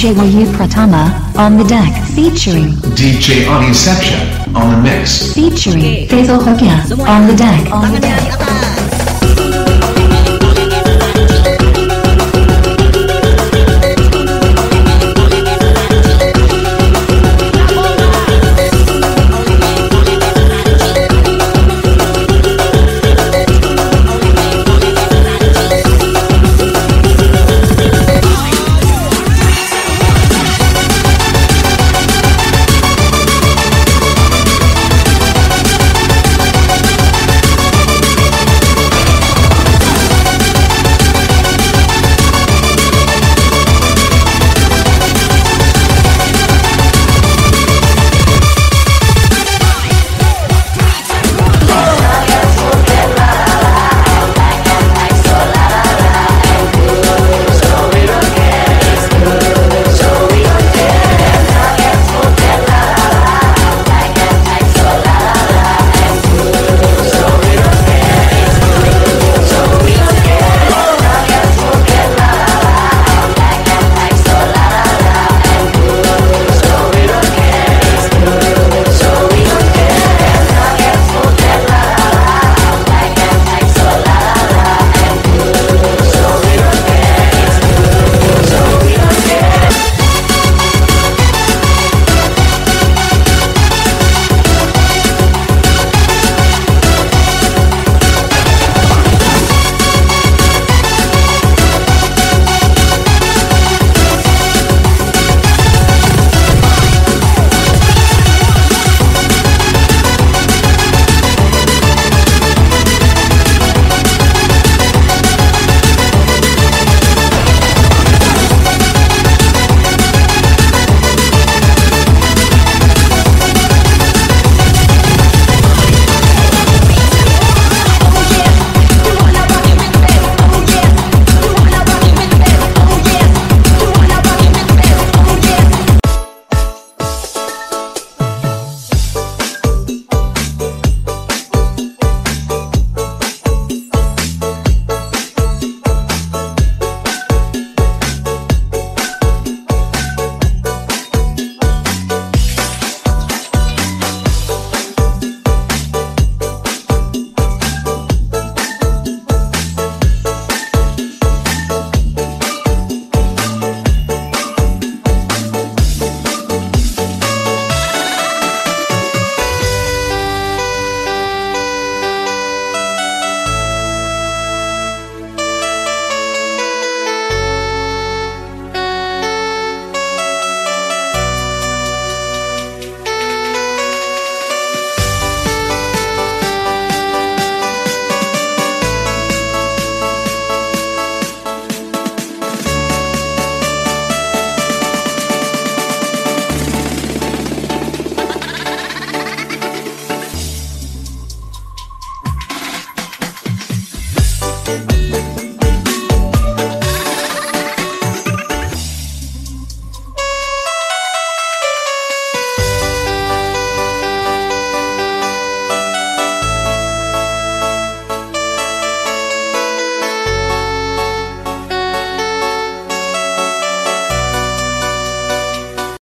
DJ Wayu Pratama on the deck featuring DJ Aniception on the mix. featuring Faisal Hokia on the deck on the deck.